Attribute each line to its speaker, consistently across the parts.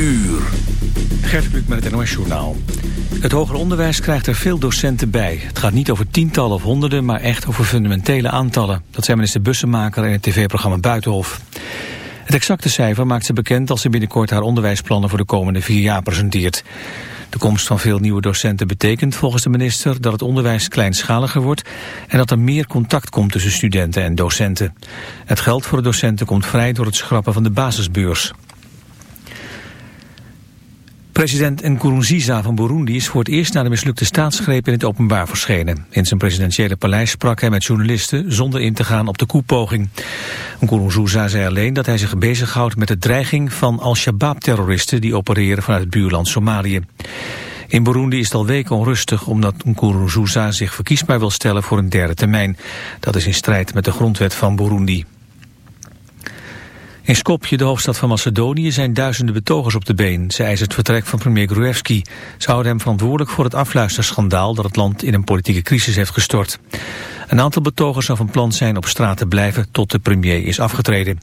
Speaker 1: uur.
Speaker 2: Gert met het NOS Journaal. Het hoger onderwijs krijgt er veel docenten bij. Het gaat niet over tientallen of honderden, maar echt over fundamentele aantallen. Dat zei minister Bussemaker in het tv-programma Buitenhof. Het exacte cijfer maakt ze bekend als ze binnenkort haar onderwijsplannen voor de komende vier jaar presenteert. De komst van veel nieuwe docenten betekent volgens de minister dat het onderwijs kleinschaliger wordt en dat er meer contact komt tussen studenten en docenten. Het geld voor de docenten komt vrij door het schrappen van de basisbeurs. President Nkurunziza van Burundi is voor het eerst na de mislukte staatsgreep in het openbaar verschenen. In zijn presidentiële paleis sprak hij met journalisten zonder in te gaan op de koepoging. Nkurunziza zei alleen dat hij zich bezighoudt met de dreiging van Al-Shabaab-terroristen die opereren vanuit het buurland Somalië. In Burundi is het al weken onrustig omdat Nkurunziza zich verkiesbaar wil stellen voor een derde termijn. Dat is in strijd met de grondwet van Burundi. In Skopje, de hoofdstad van Macedonië, zijn duizenden betogers op de been. Ze eisen het vertrek van premier Gruevski. Ze houden hem verantwoordelijk voor het afluisterschandaal dat het land in een politieke crisis heeft gestort. Een aantal betogers zou van plan zijn op straat te blijven tot de premier is afgetreden.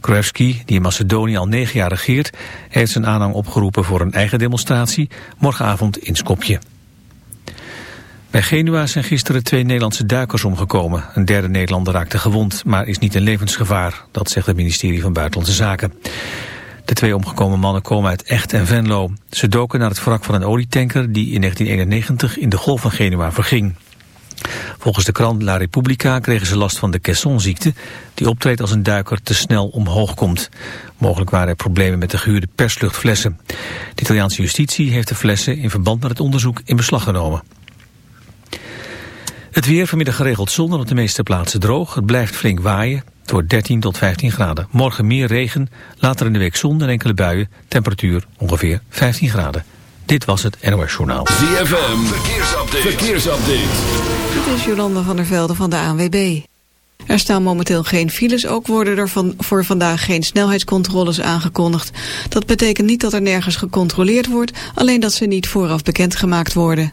Speaker 2: Gruevski, die in Macedonië al negen jaar regeert, heeft zijn aanhang opgeroepen voor een eigen demonstratie morgenavond in Skopje. Bij Genua zijn gisteren twee Nederlandse duikers omgekomen. Een derde Nederlander raakte gewond, maar is niet in levensgevaar. Dat zegt het ministerie van Buitenlandse Zaken. De twee omgekomen mannen komen uit Echt en Venlo. Ze doken naar het wrak van een olietanker die in 1991 in de golf van Genua verging. Volgens de krant La Repubblica kregen ze last van de Caissonziekte... die optreedt als een duiker te snel omhoog komt. Mogelijk waren er problemen met de gehuurde persluchtflessen. De Italiaanse justitie heeft de flessen in verband met het onderzoek in beslag genomen. Het weer vanmiddag geregeld zon en op de meeste plaatsen droog. Het blijft flink waaien. door 13 tot 15 graden. Morgen meer regen, later in de week zon en enkele buien. Temperatuur ongeveer 15 graden. Dit was het NOS Journaal.
Speaker 1: ZFM, verkeersupdate. verkeersupdate.
Speaker 3: Dit is Jolanda van der Velde van de ANWB. Er staan momenteel geen files, ook worden er van, voor vandaag geen snelheidscontroles aangekondigd. Dat betekent niet dat er nergens gecontroleerd wordt, alleen dat ze niet vooraf bekendgemaakt worden.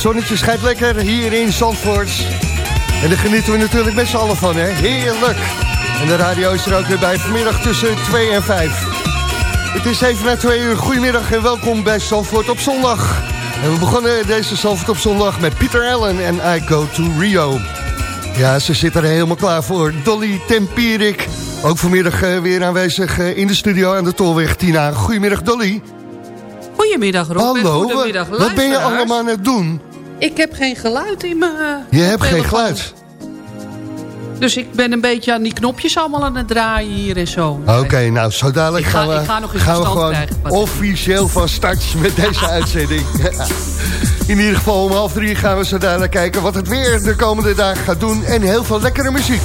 Speaker 4: Zonnetje schijnt lekker hier in Zandvoort. En daar genieten we natuurlijk met z'n allen van, hè? Heerlijk! En de radio is er ook weer bij vanmiddag tussen 2 en 5. Het is even na 2 uur. Goedemiddag en welkom bij Zandvoort op zondag. En we begonnen deze Zandvoort op zondag met Pieter Allen en I Go to Rio. Ja, ze zit er helemaal klaar voor. Dolly Tempierik, ook vanmiddag uh, weer aanwezig uh, in de studio aan de Tolweg. Tina, goedemiddag Dolly.
Speaker 5: Goedemiddag Rob
Speaker 4: Hallo,
Speaker 5: goedemiddag
Speaker 4: wat ben je allemaal aan het doen?
Speaker 5: Ik heb geen geluid in mijn
Speaker 4: Je hebt geen geluid?
Speaker 5: Dus ik ben een beetje aan die knopjes allemaal aan het draaien hier en zo.
Speaker 4: Oké, okay, nou zo dadelijk
Speaker 5: ga,
Speaker 4: gaan we,
Speaker 5: ik ga nog eens
Speaker 4: gaan we gewoon
Speaker 5: krijgen,
Speaker 4: officieel van start met deze uitzending. In ieder geval om half drie gaan we zo dadelijk kijken wat het weer de komende dagen gaat doen. En heel veel lekkere muziek.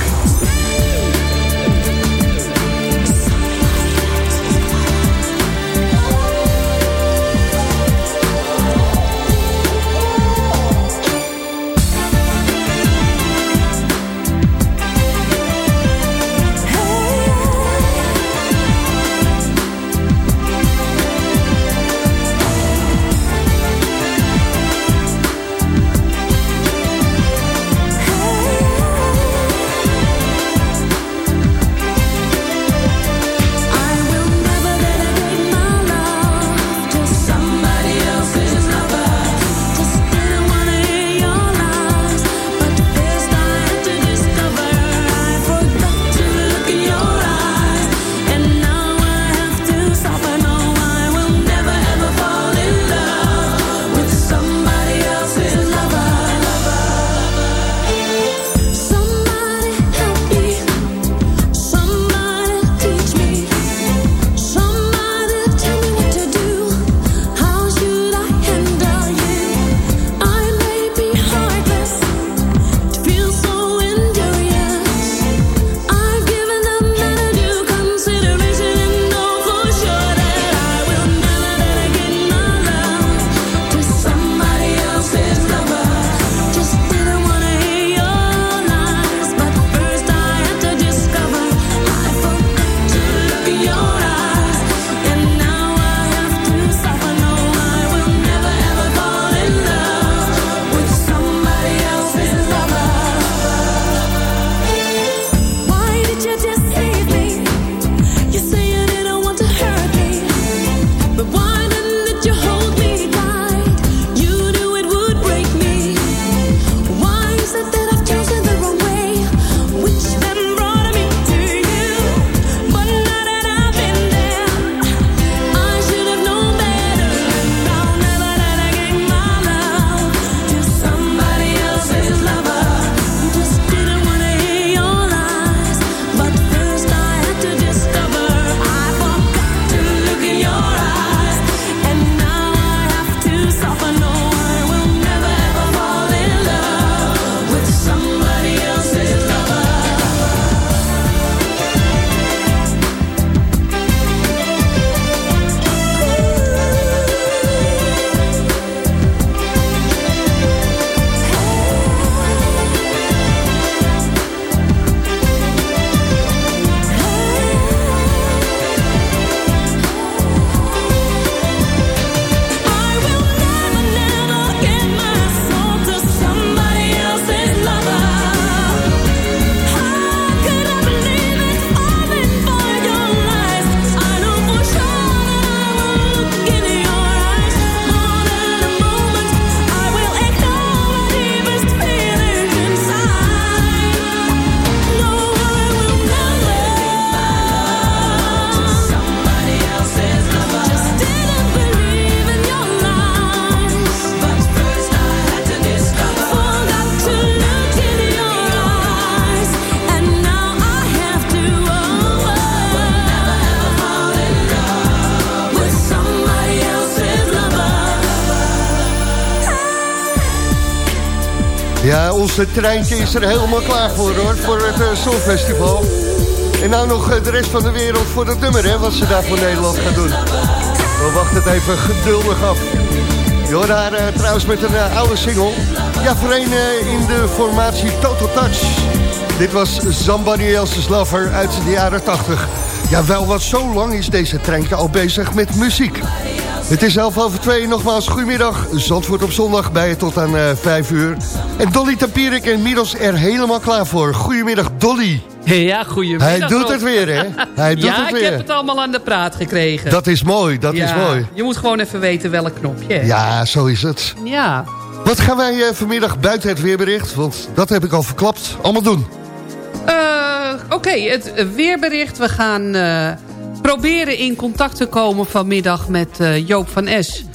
Speaker 4: Het treintje is er helemaal klaar voor hoor, voor het uh, Songfestival. En nou nog uh, de rest van de wereld voor dat nummer, hè, wat ze daar voor Nederland gaan doen. We wachten het even geduldig af. Je haar uh, trouwens met een oude single. Ja, voor in de formatie Total Touch. Dit was Somebody Else's Lover uit de jaren 80. Ja, wel wat zo lang is deze treintje al bezig met muziek.
Speaker 6: Het is elf over twee. Nogmaals, goedemiddag. Zandvoort op zondag bij je tot aan uh, vijf uur. En Dolly Tapierik inmiddels er helemaal klaar voor. Goedemiddag, Dolly.
Speaker 5: Ja, goedemiddag.
Speaker 6: Hij doet het weer, hè? Hij doet
Speaker 5: ja,
Speaker 6: het weer.
Speaker 5: ik heb het allemaal aan de praat gekregen.
Speaker 6: Dat is mooi, dat
Speaker 5: ja,
Speaker 6: is mooi.
Speaker 5: Je moet gewoon even weten welk knopje.
Speaker 6: Ja, zo is het.
Speaker 5: Ja.
Speaker 6: Wat gaan wij uh, vanmiddag buiten het weerbericht? Want dat heb ik al verklapt. Allemaal doen.
Speaker 5: Uh, Oké, okay, het weerbericht. We gaan proberen in contact te komen vanmiddag met uh, Joop van Es.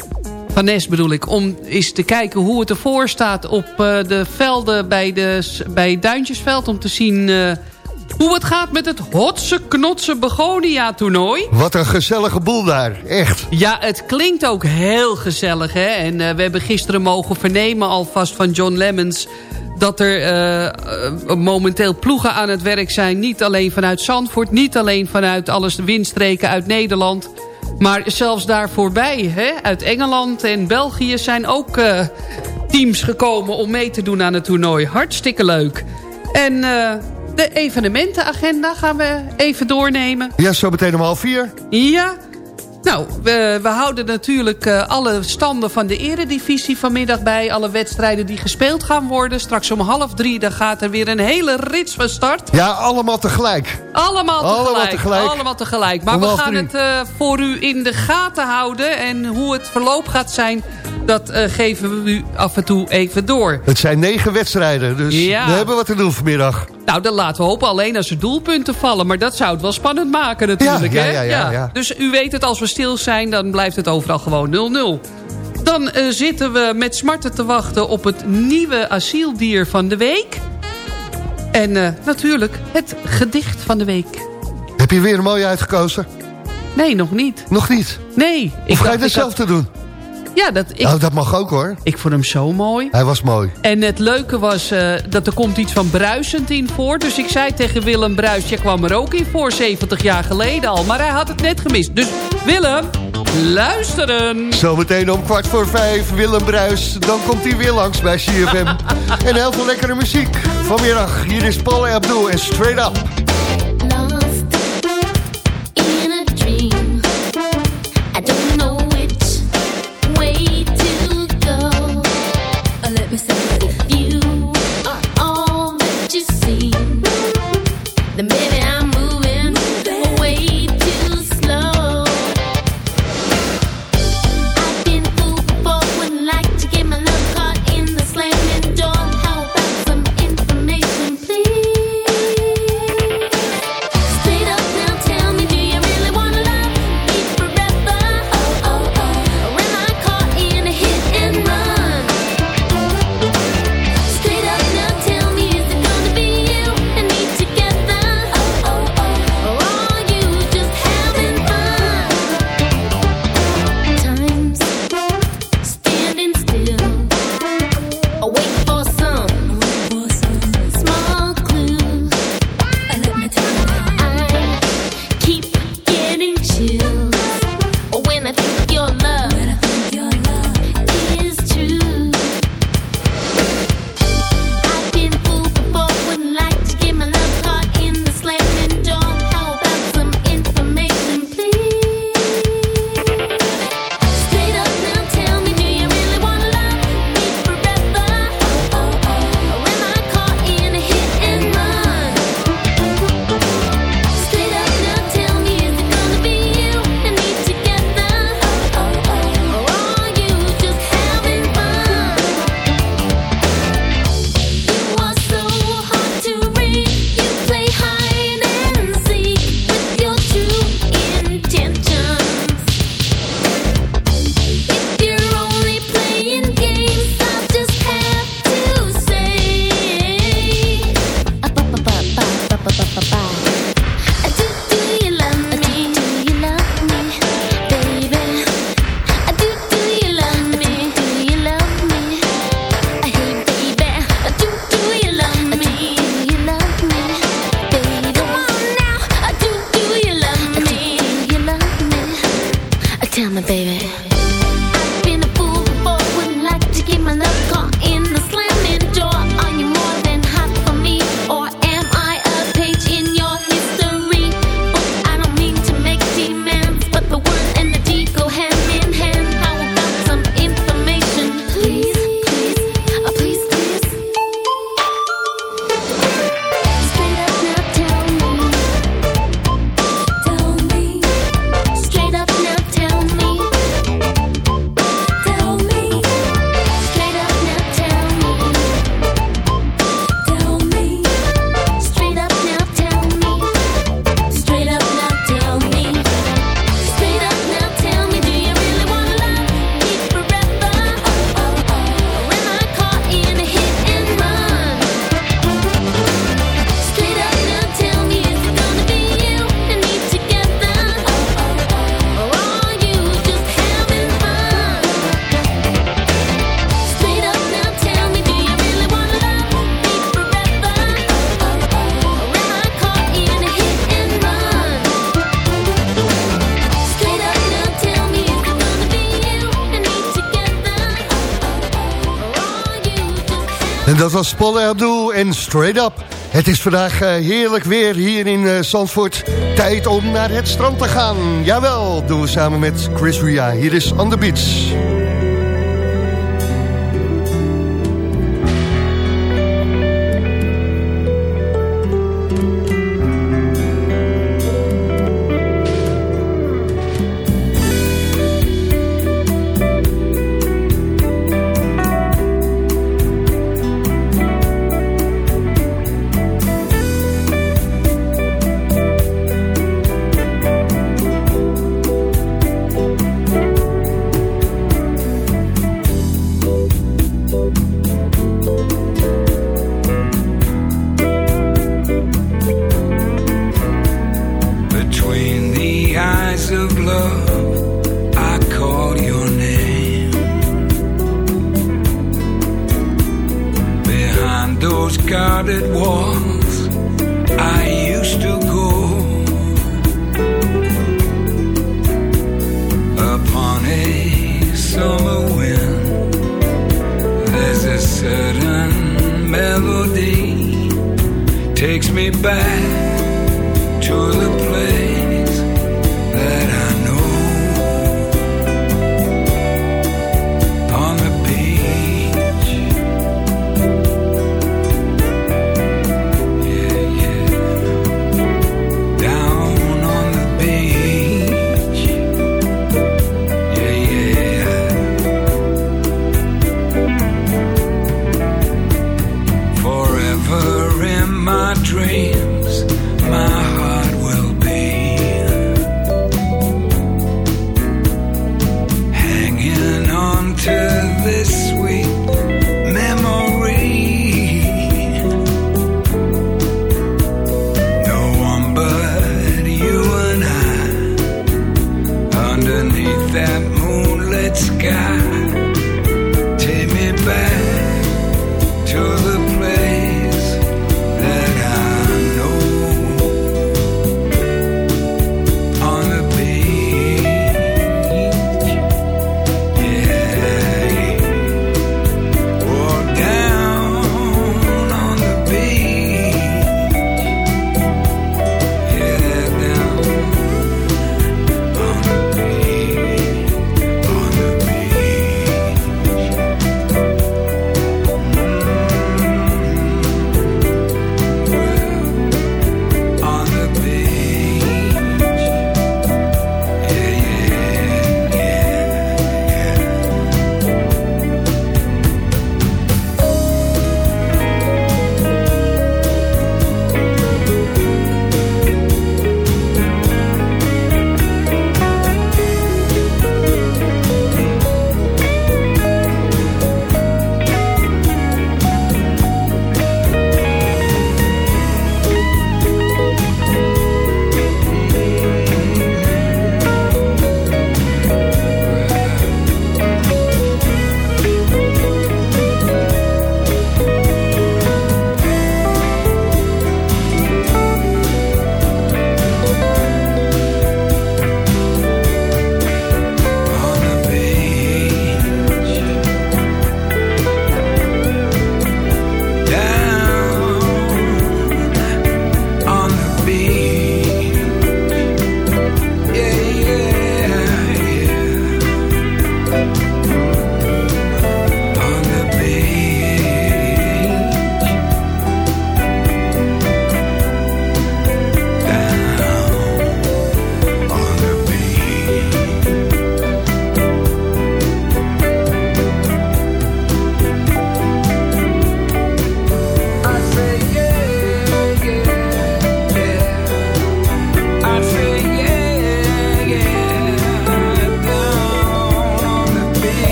Speaker 5: Van Es bedoel ik. Om eens te kijken hoe het ervoor staat op de velden bij, de, bij Duintjesveld. Om te zien hoe het gaat met het Hotse Knotse Begonia toernooi.
Speaker 6: Wat een gezellige boel daar, echt.
Speaker 5: Ja, het klinkt ook heel gezellig. Hè? En uh, we hebben gisteren mogen vernemen alvast van John Lemmens... dat er uh, momenteel ploegen aan het werk zijn. Niet alleen vanuit Zandvoort, niet alleen vanuit alles de windstreken uit Nederland... maar zelfs daar voorbij, hè? uit Engeland en België... zijn ook uh, teams gekomen om mee te doen aan het toernooi. Hartstikke leuk. En... De evenementenagenda gaan we even doornemen.
Speaker 6: Ja, zo meteen om half vier.
Speaker 5: Ja. Nou, we, we houden natuurlijk uh, alle standen van de eredivisie vanmiddag bij. Alle wedstrijden die gespeeld gaan worden. Straks om half drie dan gaat er weer een hele rits van start.
Speaker 6: Ja, allemaal tegelijk.
Speaker 5: Allemaal tegelijk.
Speaker 6: Allemaal tegelijk.
Speaker 5: Allemaal tegelijk. Maar
Speaker 6: om
Speaker 5: we gaan het uh, voor u in de gaten houden. En hoe het verloop gaat zijn dat uh, geven we u af en toe even door.
Speaker 6: Het zijn negen wedstrijden, dus
Speaker 5: ja.
Speaker 6: we hebben wat te doen vanmiddag.
Speaker 5: Nou, dan laten we hopen alleen als er doelpunten vallen. Maar dat zou het wel spannend maken natuurlijk.
Speaker 6: Ja,
Speaker 5: hè?
Speaker 6: ja, ja, ja,
Speaker 5: Dus u weet het, als we stil zijn, dan blijft het overal gewoon 0-0. Dan uh, zitten we met smarten te wachten op het nieuwe asieldier van de week. En uh, natuurlijk het gedicht van de week.
Speaker 6: Heb je weer een mooie uitgekozen?
Speaker 5: Nee, nog niet.
Speaker 6: Nog niet?
Speaker 5: Nee.
Speaker 6: Of ga je dat zelf te doen?
Speaker 5: Ja, dat, ik,
Speaker 6: nou, dat mag ook hoor.
Speaker 5: Ik vond hem zo mooi.
Speaker 6: Hij was mooi.
Speaker 5: En het leuke was uh, dat er komt iets van bruisend in voor. Dus ik zei tegen Willem Bruis, je kwam er ook in voor 70 jaar geleden al. Maar hij had het net gemist. Dus Willem, luisteren.
Speaker 6: Zometeen om kwart voor vijf, Willem Bruis. Dan komt hij weer langs bij CFM. en heel veel lekkere muziek. Vanmiddag, hier is Paul Abdul en Straight Up.
Speaker 7: Dat was Paul Abdul en Straight Up. Het is vandaag uh, heerlijk weer hier in uh, Zandvoort. Tijd om naar het strand te gaan. Jawel, doen we samen met Chris Ria. Hier is On The Beach.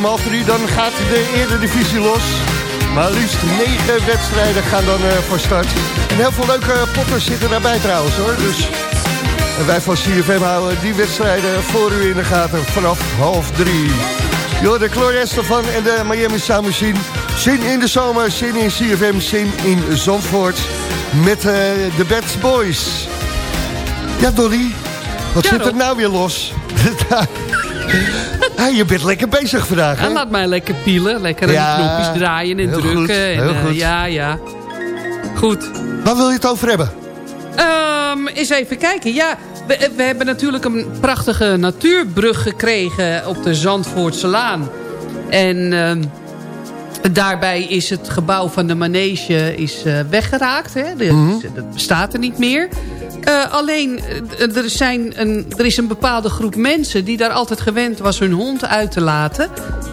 Speaker 8: Om half drie, dan gaat de Eredivisie los. Maar liefst negen wedstrijden gaan dan uh, voor start. En heel veel leuke potters zitten daarbij trouwens hoor. Dus en wij van CFM houden die wedstrijden voor u in de gaten vanaf half drie. Yo, de Gloria van en de Miami Sound Machine. Zin in de zomer, zin in CFM, zin in Zandvoort. Met uh, de Bad Boys. Ja, Dolly. Wat zit er nou weer los? je bent lekker bezig vandaag, hè?
Speaker 5: Ja, laat mij lekker pielen. Lekker ja, knopjes draaien en drukken. Goed, en, uh, ja, ja. Goed.
Speaker 8: Waar wil je het over hebben?
Speaker 5: Um, eens even kijken. Ja, we, we, hebben natuurlijk een prachtige natuurbrug gekregen op de Zandvoortse Laan. En uh, daarbij is het gebouw van de manege is, uh, weggeraakt. Hè? De, mm -hmm. Dat bestaat er niet meer. Uh, alleen, er, zijn een, er is een bepaalde groep mensen... die daar altijd gewend was hun hond uit te laten.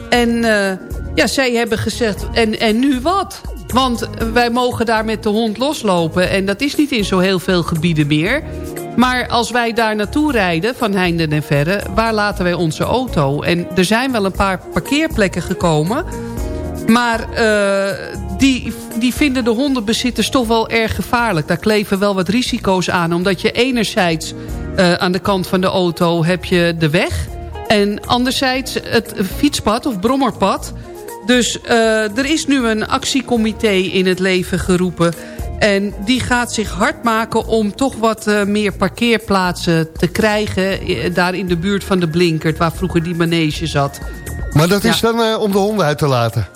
Speaker 5: En uh, ja, zij hebben gezegd, en, en nu wat? Want wij mogen daar met de hond loslopen. En dat is niet in zo heel veel gebieden meer. Maar als wij daar naartoe rijden, van Heinden en Verre... waar laten wij onze auto? En er zijn wel een paar parkeerplekken gekomen... maar die, die vinden de hondenbezitters toch wel erg gevaarlijk. Daar kleven wel wat risico's aan. Omdat je enerzijds uh, aan de kant van de auto heb je de weg... en anderzijds het fietspad of brommerpad... Dus uh, er is nu een actiecomité in het leven geroepen. En die gaat zich hard maken om toch wat uh, meer parkeerplaatsen te krijgen... Daar in de buurt van de Blinkert, waar vroeger die manege zat.
Speaker 8: Maar dat is dan uh, om de honden uit te laten?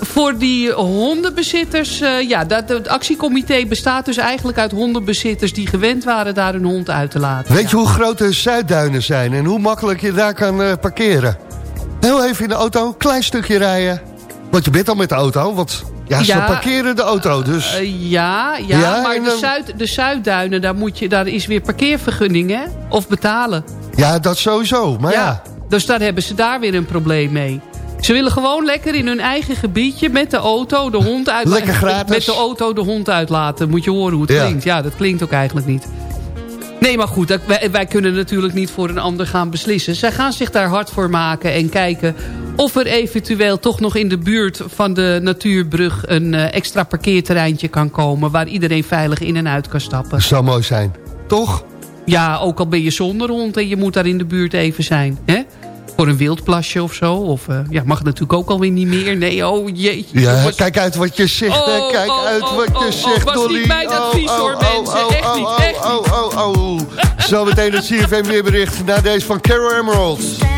Speaker 5: Voor die hondenbezitters, ja, dat, het actiecomité bestaat dus eigenlijk uit hondenbezitters... die gewend waren daar hun hond uit te laten.
Speaker 8: Weet ja. je hoe groot de Zuidduinen zijn en hoe makkelijk je daar kan parkeren? Heel even in de auto, klein stukje rijden. Want je bent al met de auto, want ja, ze ja, parkeren de auto. Dus.
Speaker 5: Uh, ja, ja, ja, maar de, Zuid, de Zuidduinen, daar, moet je, daar is weer parkeervergunning, hè? Of betalen.
Speaker 8: Ja, dat sowieso, maar ja. ja.
Speaker 5: Dus daar hebben ze daar weer een probleem mee. Ze willen gewoon lekker in hun eigen gebiedje met de auto de hond uitlaten.
Speaker 8: Lekker gratis.
Speaker 5: Met de auto de hond uitlaten. Moet je horen hoe het ja. klinkt. Ja, dat klinkt ook eigenlijk niet. Nee, maar goed, wij, wij, kunnen natuurlijk niet voor een ander gaan beslissen. Zij gaan zich daar hard voor maken en kijken of er eventueel toch nog in de buurt van de natuurbrug... een uh, extra parkeerterreintje kan komen waar iedereen veilig in en uit kan stappen. Dat
Speaker 8: zou mooi zijn, toch?
Speaker 5: Ja, ook al ben je zonder hond en je moet daar in de buurt even zijn. Hè? Voor een wildplasje of zo. Of uh, ja, mag het natuurlijk ook alweer niet meer. Nee, oh jeetje.
Speaker 8: Ja, was... kijk uit wat je zegt. Oh, kijk oh, uit wat
Speaker 5: oh,
Speaker 8: je zegt,
Speaker 5: was
Speaker 8: Dolly.
Speaker 5: niet mijn advies hoor, mensen. echt niet, echt
Speaker 8: niet. Oh, oh, oh, Zo meteen het CFM weerbericht naar deze van Carol Emeralds.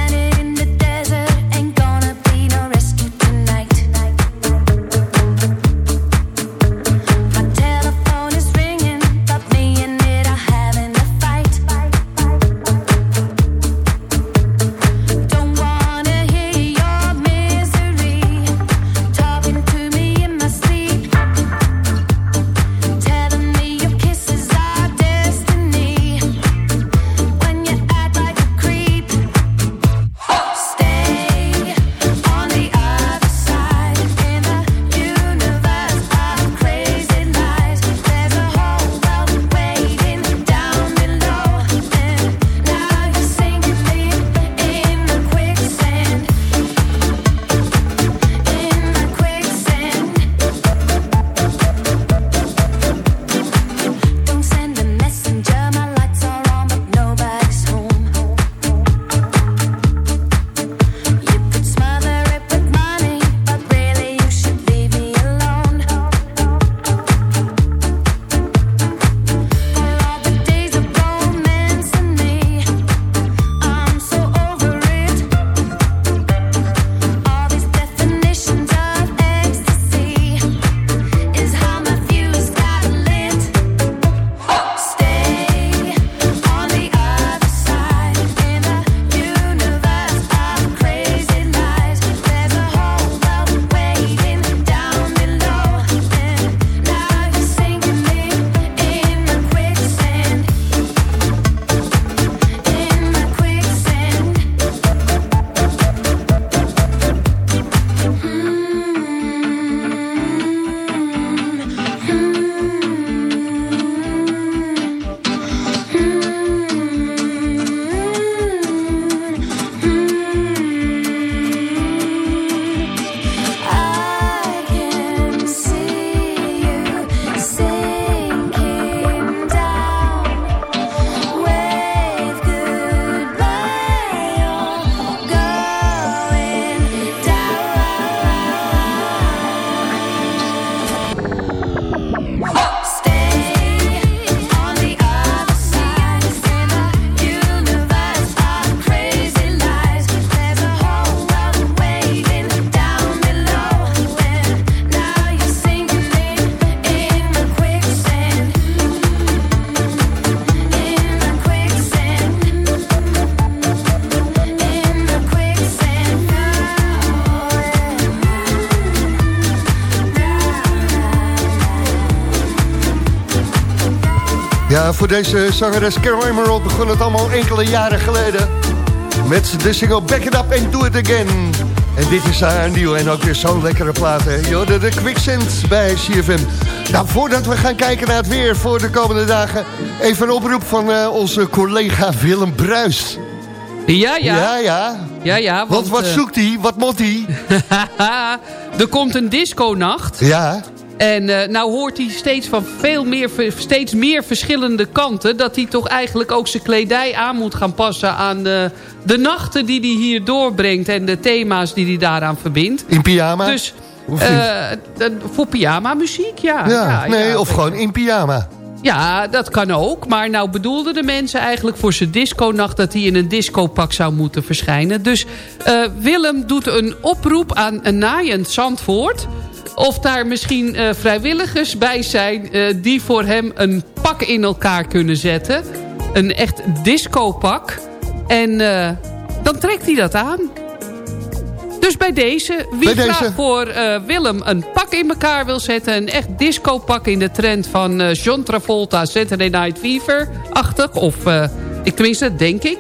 Speaker 8: Voor deze zangeres Carol Emerald begon het allemaal enkele jaren geleden. Met de single Back It Up and Do It Again. En dit is haar nieuw en ook weer zo'n lekkere plaat. Jorde de Quicksand bij CFM. Nou, voordat we gaan kijken naar het weer voor de komende dagen... even een oproep van uh, onze collega Willem Bruis.
Speaker 5: Ja, ja.
Speaker 8: Ja, ja.
Speaker 5: Ja, ja.
Speaker 8: Want, wat, wat uh... zoekt hij? Wat moet hij?
Speaker 5: er komt een disco-nacht.
Speaker 8: Ja.
Speaker 5: En uh, nou hoort hij steeds van veel meer, steeds meer verschillende kanten... dat hij toch eigenlijk ook zijn kledij aan moet gaan passen... aan de, de nachten die hij hier doorbrengt... en de thema's die hij daaraan verbindt.
Speaker 8: In pyjama?
Speaker 5: Dus uh, voor pyjama muziek, ja.
Speaker 8: Ja, ja nee, ja, of gewoon in pyjama.
Speaker 5: Ja, dat kan ook. Maar nou bedoelden de mensen eigenlijk voor zijn disconacht... dat hij in een discopak zou moeten verschijnen. Dus uh, Willem doet een oproep aan een naaiend Zandvoort... Of daar misschien uh, vrijwilligers bij zijn... Uh, die voor hem een pak in elkaar kunnen zetten. Een echt discopak. En uh, dan trekt hij dat aan. Dus bij deze, wie
Speaker 8: bij deze.
Speaker 5: voor Willem een pak in elkaar wil zetten... een echt discopak in de trend van John Travolta... Saturday Night Fever-achtig. Of ik, tenminste, denk ik.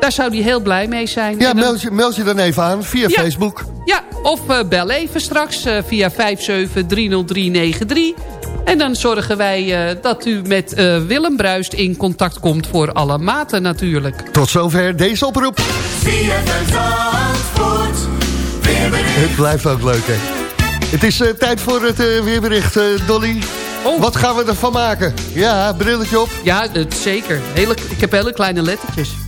Speaker 5: daar zou hij heel blij mee zijn.
Speaker 8: Ja, meld, je, meld je dan even aan via
Speaker 5: ja.
Speaker 8: Facebook.
Speaker 5: Of uh, bel even straks uh, via 5730393. En dan zorgen wij uh, dat u met Willem Bruist in contact komt voor alle maten natuurlijk.
Speaker 8: Tot zover deze oproep. Het blijft ook leuk, hè? Het is tijd voor het weerbericht, Dolly.
Speaker 5: Oh.
Speaker 8: Wat gaan we ervan maken? Ja, brilletje op.
Speaker 5: Ja, zeker. Hele, ik heb hele kleine lettertjes.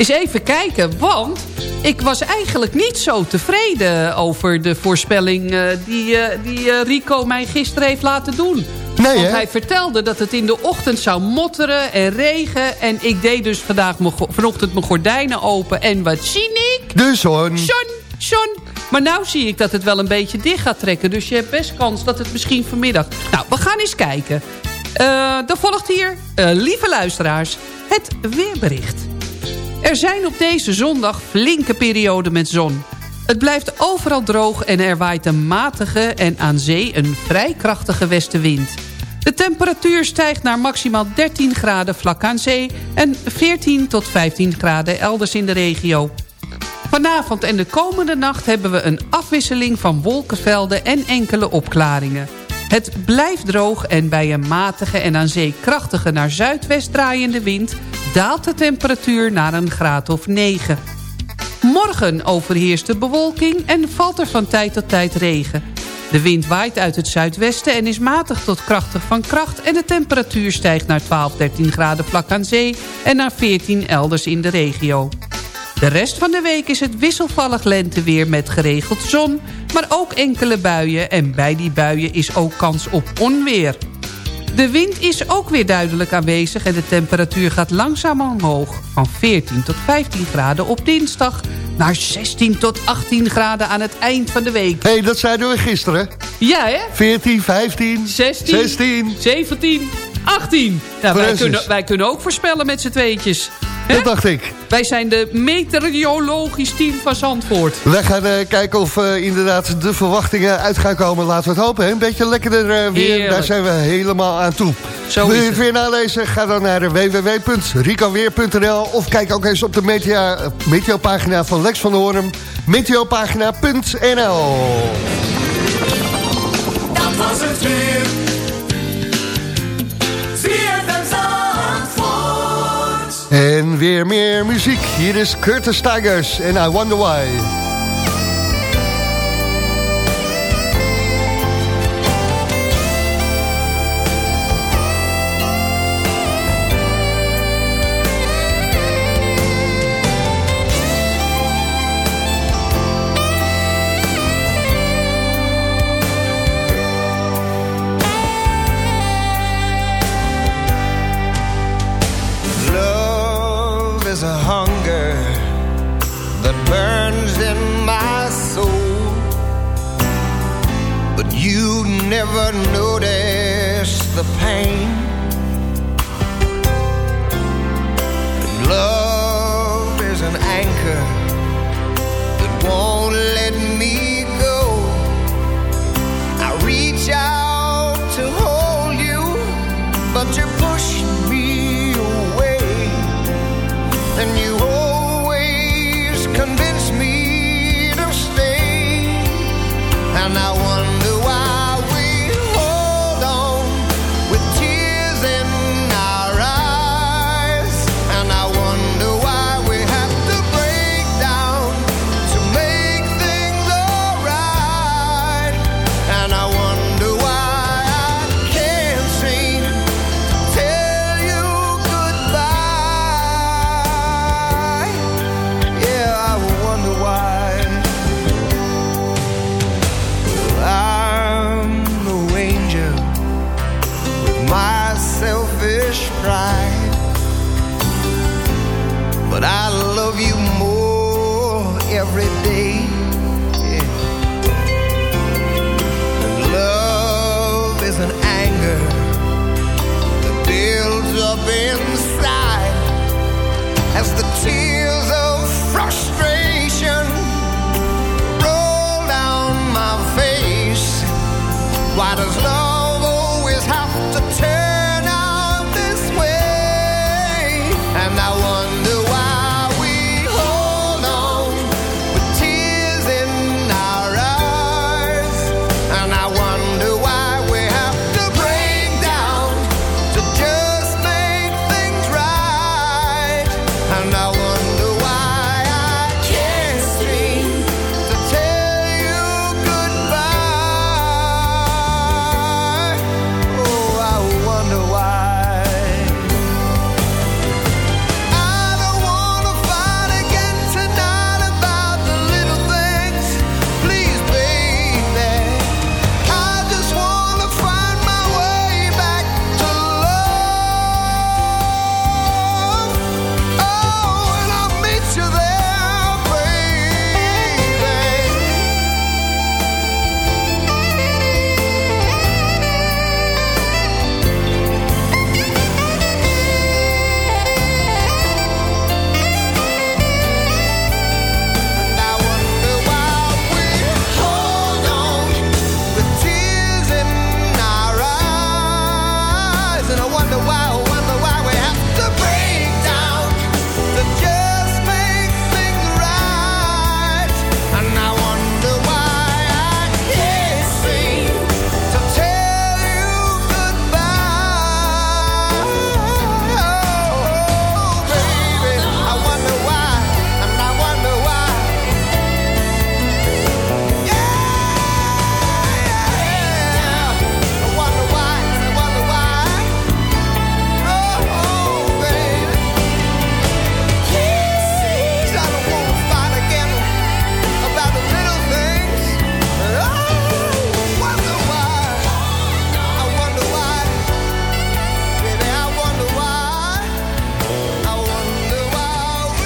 Speaker 5: Eens even kijken, want ik was eigenlijk niet zo tevreden over de voorspelling uh, die, uh, die uh, Rico mij gisteren heeft laten doen.
Speaker 8: Nee,
Speaker 5: Want
Speaker 8: hè?
Speaker 5: hij vertelde dat het in de ochtend zou motteren en regen. En ik deed dus vandaag vanochtend mijn gordijnen open. En wat zie ik?
Speaker 8: De zon.
Speaker 5: Zon, zon. Maar nou zie ik dat het wel een beetje dicht gaat trekken. Dus je hebt best kans dat het misschien vanmiddag... Nou, we gaan eens kijken. er volgt hier, lieve luisteraars, het weerbericht. Er zijn op deze zondag flinke perioden met zon. Het blijft overal droog en er waait een matige en aan zee een vrij krachtige westenwind. De temperatuur stijgt naar maximaal 13 graden vlak aan zee... en 14 tot 15 graden elders in de regio. Vanavond en de komende nacht hebben we een afwisseling van wolkenvelden en enkele opklaringen. Het blijft droog en bij een matige en aan zee krachtige naar zuidwest draaiende wind... daalt de temperatuur naar een graad of 9. Morgen overheerst de bewolking en valt er van tijd tot tijd regen. De wind waait uit het zuidwesten en is matig tot krachtig van kracht... en de temperatuur stijgt naar 12, 13 graden vlak aan zee... en naar 14 elders in de regio. De rest van de week is het wisselvallig lenteweer met geregeld zon... maar ook enkele buien en bij die buien is ook kans op onweer. De wind is ook weer duidelijk aanwezig en de temperatuur gaat langzaam omhoog... van 14 tot 15 graden op dinsdag naar 16 tot 18 graden aan het eind van de week.
Speaker 8: Hé, hey, dat zeiden we gisteren.
Speaker 5: Ja, hè?
Speaker 8: 14, 15,
Speaker 5: 16,
Speaker 8: 16.
Speaker 5: 17, 18. Nou, wij, kunnen, wij kunnen ook voorspellen met z'n tweetjes.
Speaker 8: Dat dacht ik.
Speaker 5: Wij zijn de meteorologisch team van Zandvoort.
Speaker 8: Wij gaan uh, kijken of uh, inderdaad de verwachtingen uit gaan komen. Laten we het hopen. Hè? Een beetje lekkerder uh, weer.
Speaker 5: Heerlijk.
Speaker 8: Daar zijn we helemaal aan toe.
Speaker 5: Zo
Speaker 8: Wil je het. weer nalezen? Ga dan naar www.ricoweer.nl of kijk ook eens op de metea, meteopagina van Lex van der Hoorn. Meteopagina.nl
Speaker 9: Dat was het weer.
Speaker 8: En weer meer muziek. Hier is Curtis Tigers en I Wonder Why.
Speaker 10: Never notice the pain.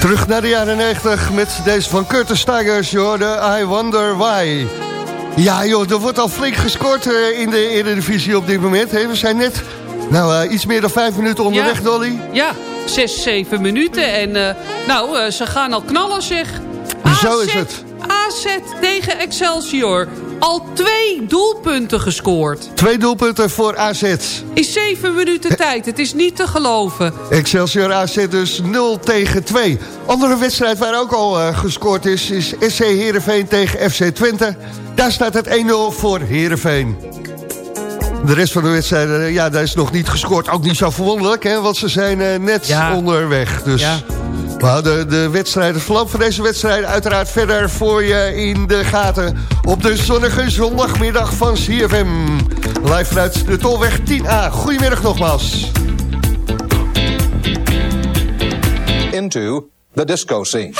Speaker 8: Terug naar de jaren 90 met deze van Curtis Tigers, joh, de I Wonder Why. Ja joh, er wordt al flink gescoord uh, in de Eredivisie op dit moment. We zijn net nou, uh, iets meer dan vijf minuten onderweg,
Speaker 5: Ja.
Speaker 8: Dolly.
Speaker 5: Ja, zes, zeven minuten. En uh, nou, uh, ze gaan al knallen zeg.
Speaker 8: Zo is het.
Speaker 5: AZ tegen Excelsior. Al twee doelpunten gescoord.
Speaker 8: Twee doelpunten voor AZ.
Speaker 5: In zeven minuten tijd. Het is niet te geloven.
Speaker 8: Excelsior AZ dus 0 tegen 2. Andere wedstrijd waar ook al uh, gescoord is... is SC Heerenveen tegen FC Twente. Daar staat het 1-0 voor Heerenveen. De rest van de wedstrijden, ja, daar is nog niet gescoord. Ook niet zo verwonderlijk, hè, want ze zijn uh, net
Speaker 5: ja.
Speaker 8: onderweg. Dus
Speaker 5: ja.
Speaker 8: We houden de wedstrijden, verloop van deze wedstrijden... uiteraard verder voor je in de gaten... op de zonnige zondagmiddag van CFM. Live vanuit de Tolweg 10A. Goedemiddag nogmaals.
Speaker 4: Into the disco scene.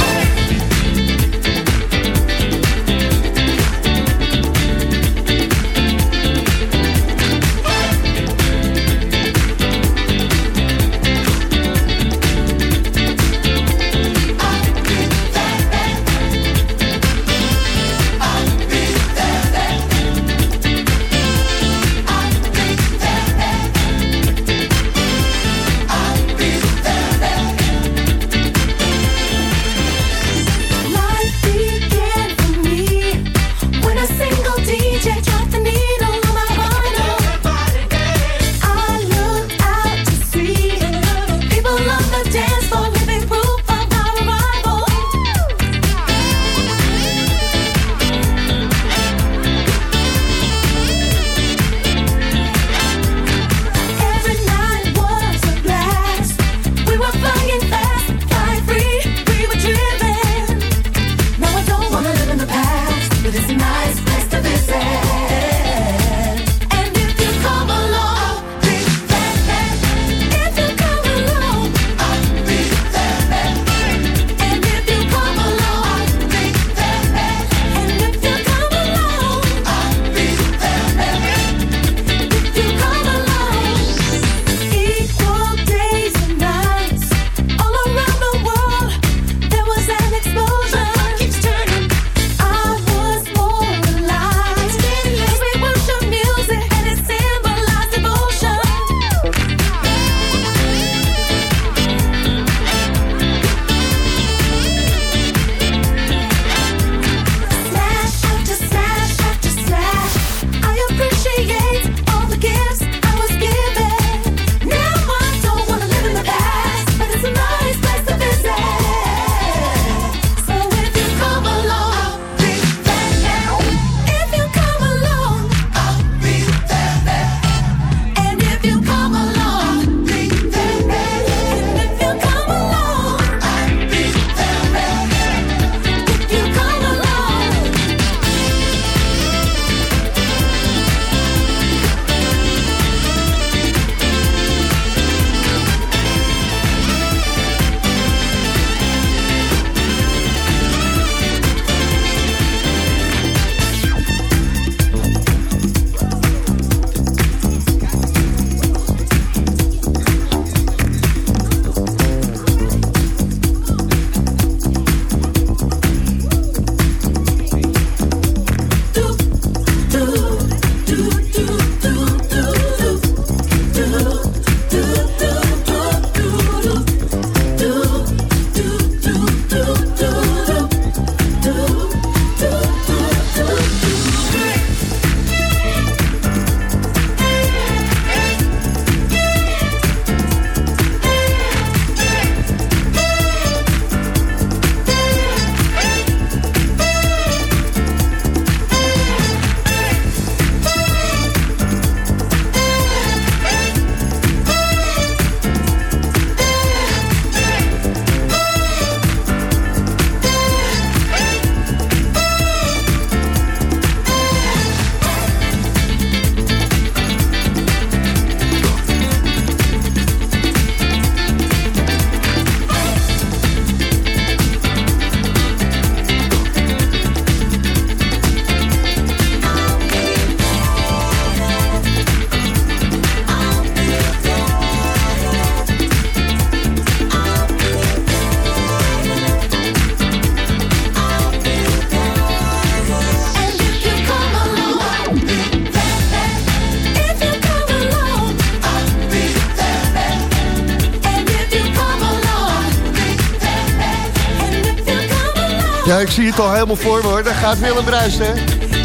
Speaker 8: Het al helemaal voor me hoor. Daar gaat Willem Bruist, hè.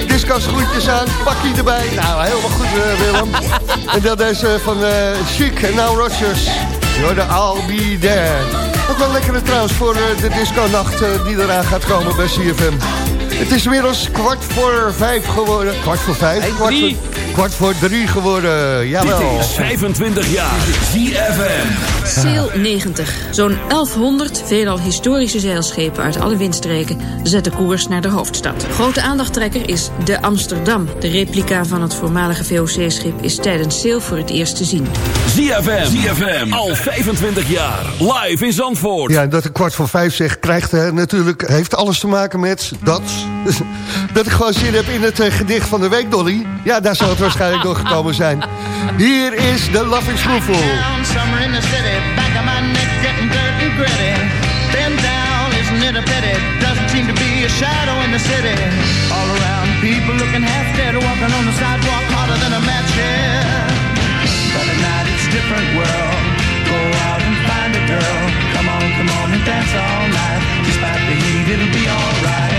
Speaker 8: Disco schoentjes aan, pakje erbij. Nou, helemaal goed uh, Willem. en dat is uh, van uh, Chic en Now Rogers. You're the I'll Be There. Ook wel lekker trouwens voor de disco-nacht die eraan gaat komen bij CFM. Het is inmiddels kwart voor vijf geworden. Kwart voor vijf? Kwart voor, kwart voor drie geworden, jawel.
Speaker 1: Dit is 25 jaar ZFM.
Speaker 11: Sail 90. Zo'n 1100 veelal historische zeilschepen uit alle windstreken zetten koers naar de hoofdstad. Grote aandachttrekker is de Amsterdam. De replica van het voormalige VOC-schip is tijdens Sail voor het eerst te zien.
Speaker 1: ZFM, ZFM, al 25 jaar, live in Zandvoort.
Speaker 8: Ja, dat ik kwart voor vijf zeg, krijgt hè, natuurlijk, heeft alles te maken met dat... dat ik gewoon zin heb in het uh, gedicht van de week, Dolly. Ja, daar zou het waarschijnlijk door gekomen zijn. Hier is de Loving Spoonful. Summer a shadow in the city. All around, people looking half dead, walking on the sidewalk harder than a match here. But at night it's a different world. Go out and find a girl. Come on, come on and dance all night. Despite the heat, it'll be alright.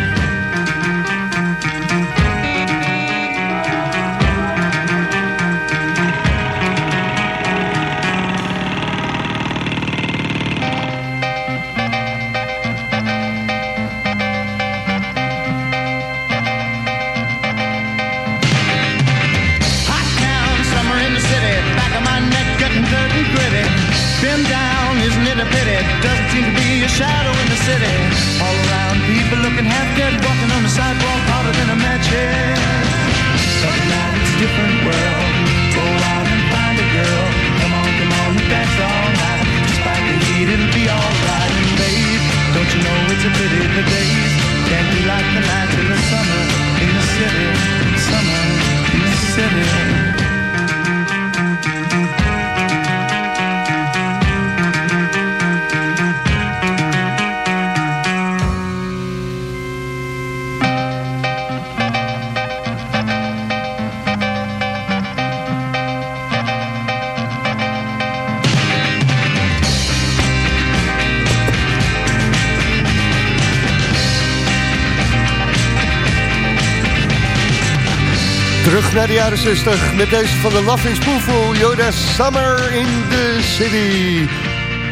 Speaker 8: Jaren 60 met deze van de Loving Spoonful. Yoda Summer in the City.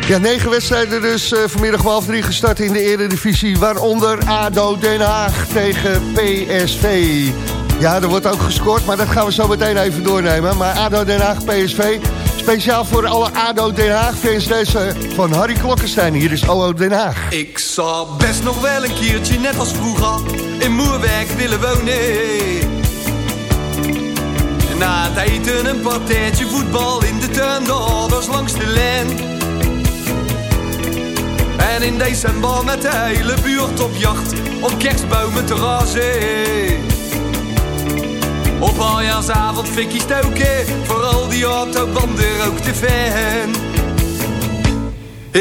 Speaker 8: Ja, negen wedstrijden dus uh, vanmiddag om half drie gestart in de eredivisie. Waaronder ADO Den Haag tegen PSV. Ja, er wordt ook gescoord, maar dat gaan we zo meteen even doornemen. Maar ADO Den Haag, PSV. Speciaal voor alle ADO Den Haag fans deze van Harry Klokkenstein. Hier is OO Den Haag.
Speaker 12: Ik zou best nog wel een keertje, net als vroeger, in Moerwerk willen wonen. Na het eten een partijtje voetbal in de tuin, de ouders langs de lijn. En in december met de hele buurt op jacht, op kerstbomen te razen. Op aljaarsavond fikkie stoken, vooral die autobanden ook te fan.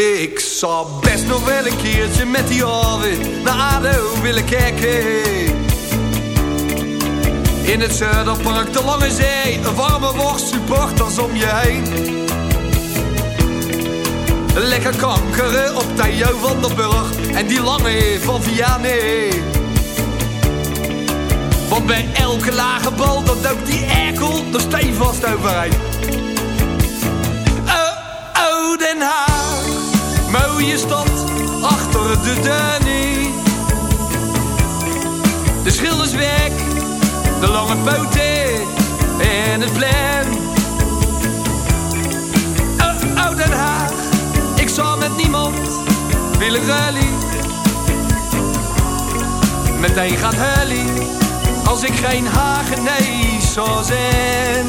Speaker 12: Ik zou best nog wel een keertje met die alweer naar ADO willen kijken. In het Zuiderpark, de Lange Zee, een warme worst, supporters om je heen. Lekker kankeren op Theo van der Burg en die lange van Vianney. Want bij elke lage bal, dat ook die erkel er stevast overheen. Oh, oh, Den Haag, mooie stad, achter de Danny. De schilders weg de lange poten en het plan. Oh, oh Den Haag, ik zal met niemand willen rally. Meteen gaat Hully, als ik geen Hagenees zou zijn.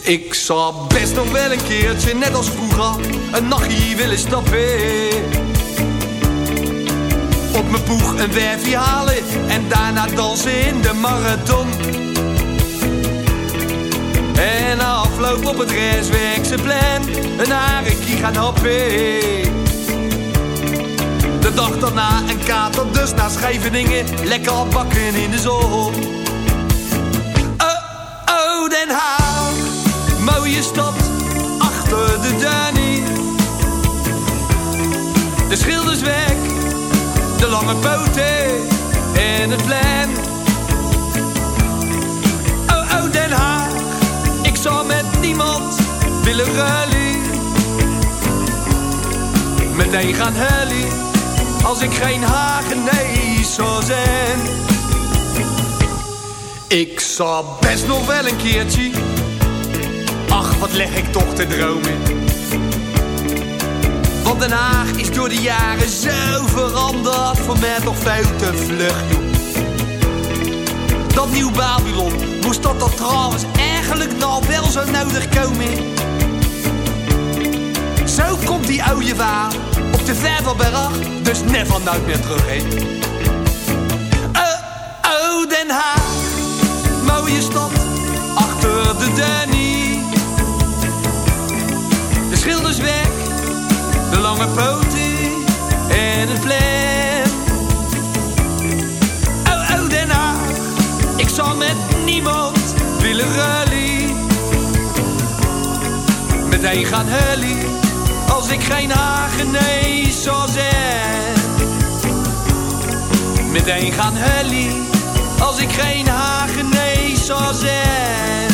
Speaker 12: Ik zou best nog wel een keertje, net als vroeger, een nachtje willen stappen. Op mijn poeg een werfje halen en daarna dansen in de marathon. En afloop op het restwerkse plan een harekie gaan happen. De dag daarna een kater, dus naar Scheveningen, lekker bakken in de zon. Oh, oh, Den Haag, mooie stad, achter de Danny. De schilders lange poten en het plein. Oh, oh, Den Haag, ik zou met niemand willen rally. Meteen gaan helly, als ik geen nee zou zijn. Ik zou best nog wel een keertje, ach wat leg ik toch te dromen. Want Den Haag is door de jaren zo veranderd, voor mij toch veel te vlug. Dat nieuw Babylon, moest dat dat trouwens eigenlijk nou wel zo nodig komen? Zo komt die oude waar op de Vervelberg, dus never nooit meer terug heen. Oh, oh, Den Haag, de lange poten en het plan. Oh, oh, Den Haag, ik zal met niemand willen rally. Meteen gaan hully, als ik geen hagenees zou zijn. Meteen gaan hully, als ik geen hagenees zou zijn.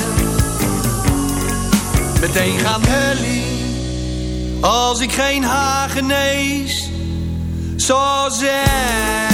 Speaker 12: Meteen gaan hully, als ik geen hagenees zou zijn.
Speaker 13: My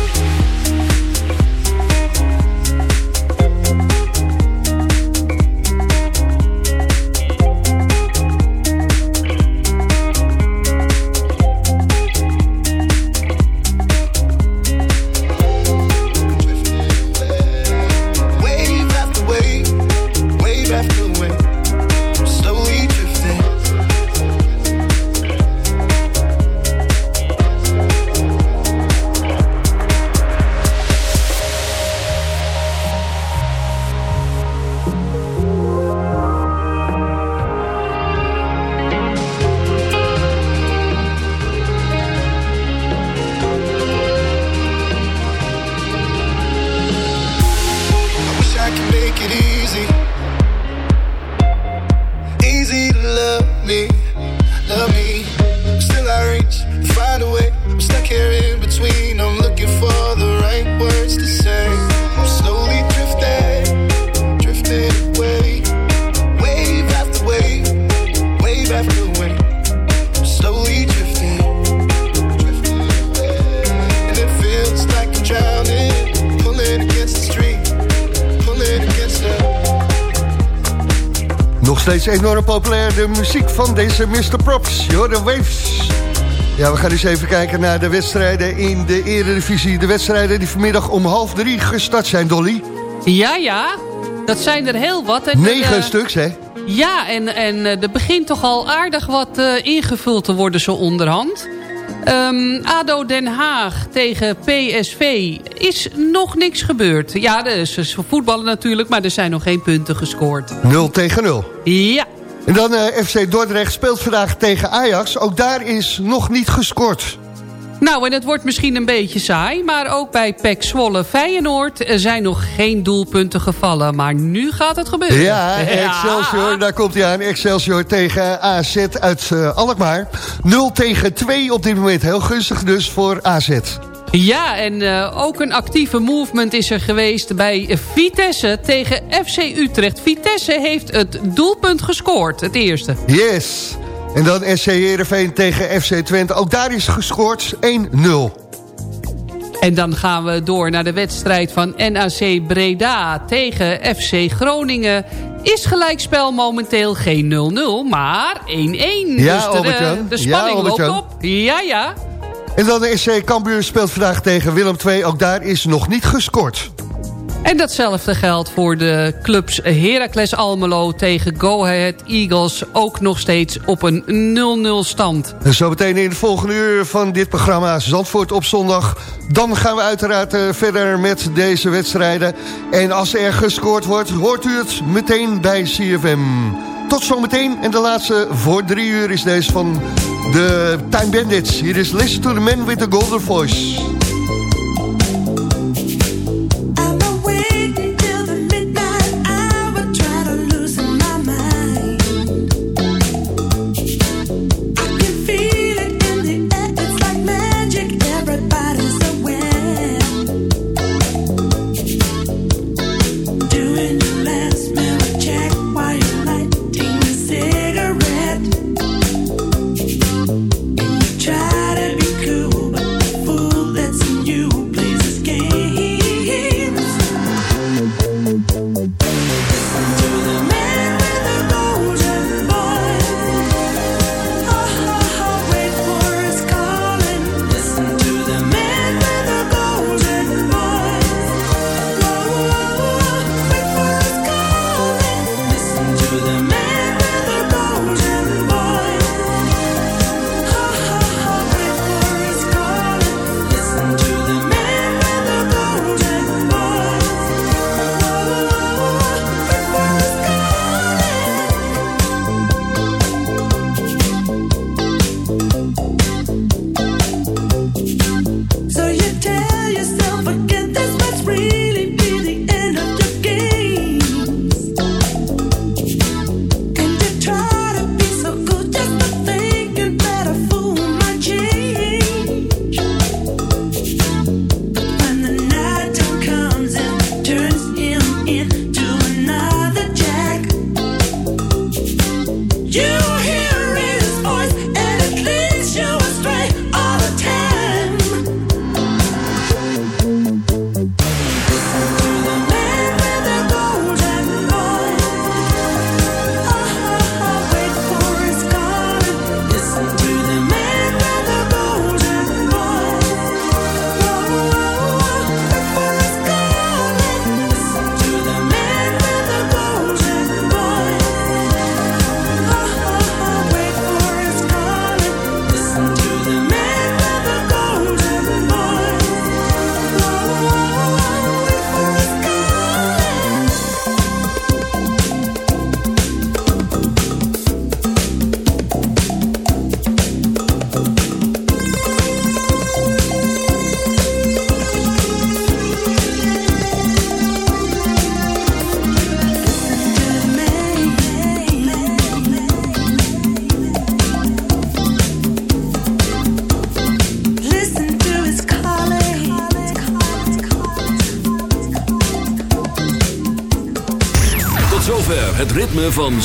Speaker 4: De muziek van deze Mr. Props. Jordan Waves. Ja, we gaan eens even kijken naar de wedstrijden in de Eredivisie. De wedstrijden die vanmiddag om half drie gestart zijn, Dolly.
Speaker 5: Ja, ja. Dat zijn er heel wat.
Speaker 4: En Negen uh, stuks, hè?
Speaker 5: Ja, en, en uh, er begint toch al aardig wat uh, ingevuld te worden zo onderhand. Um, ADO Den Haag tegen PSV is nog niks gebeurd. Ja, is voetballen natuurlijk, maar er zijn nog geen punten gescoord.
Speaker 4: 0 tegen 0.
Speaker 5: Ja.
Speaker 4: En dan uh, FC Dordrecht speelt vandaag tegen Ajax. Ook daar is nog niet gescoord.
Speaker 5: Nou, en het wordt misschien een beetje saai... maar ook bij PEC Zwolle Feyenoord zijn nog geen doelpunten gevallen. Maar nu gaat het gebeuren.
Speaker 4: Ja, Excelsior, daar komt hij aan. Excelsior tegen AZ uit uh, Alkmaar. 0 tegen 2 op dit moment. Heel gunstig dus voor AZ.
Speaker 5: Ja, en uh, ook een actieve movement is er geweest bij Vitesse tegen FC Utrecht. Vitesse heeft het doelpunt gescoord, het eerste.
Speaker 4: Yes. En dan SC Heerenveen tegen FC Twente. Ook daar is gescoord 1-0.
Speaker 5: En dan gaan we door naar de wedstrijd van NAC Breda tegen FC Groningen. Is gelijkspel momenteel geen 0-0, maar 1-1.
Speaker 4: Ja,
Speaker 5: dus de, de spanning
Speaker 4: ja,
Speaker 5: loopt op. Ja, ja.
Speaker 4: En dan de SC Cambuur speelt vandaag tegen Willem II. Ook daar is nog niet gescoord.
Speaker 5: En datzelfde geldt voor de clubs Heracles Almelo tegen Go Ahead Eagles. Ook nog steeds op een 0-0 stand.
Speaker 4: En zo meteen in het volgende uur van dit programma Zandvoort op zondag. Dan gaan we uiteraard uh, verder met deze wedstrijden. En als er gescoord wordt, hoort u het meteen bij CFM. Tot zometeen. En de laatste voor drie uur is deze van de Time Bandits. Hier is Listen to the Man with the Golden Voice.